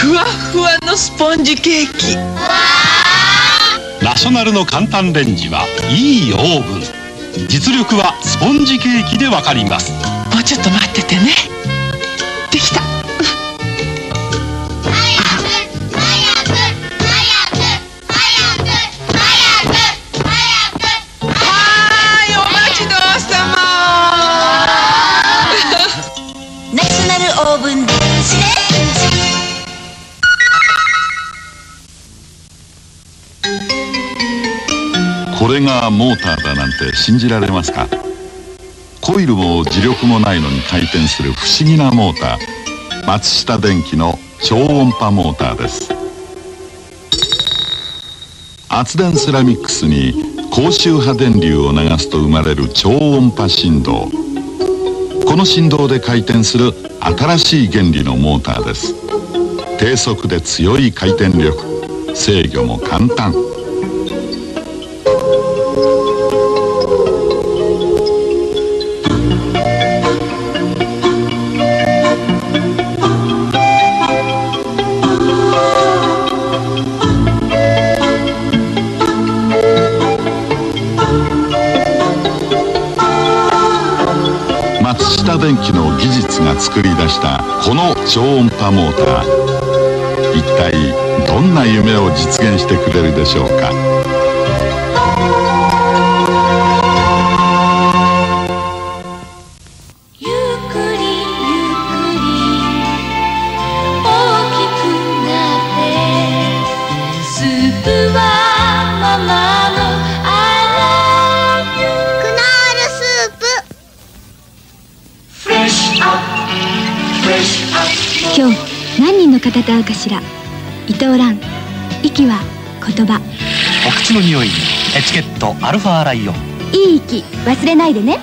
ふわふわのスポンジケーキ。ナショナルの簡単レンジはいいオーブン。実力はスポンジケーキでわかります。もうちょっと待っててね。できた。はいお待ちどうさまナショナルオーブン電子レンジこれがモーターだなんて信じられますか？コイルも磁力もないのに回転する不思議なモーター。松下電器の超音波モーターです。圧電セラミックスに高周波電流を流すと生まれる超音波振動。この振動で回転する新しい原理のモーターです。低速で強い回転力。制御も簡単。松下電器の技術が作り出したこの超音波モーター。一体どんな夢を実現してくれるでしょうか？ゆっくりゆっくり大きくなってスープは今日何人の方と会うかしら？伊藤蘭息は言葉。お口の匂いにエチケットアルファライオン。いい息忘れないでね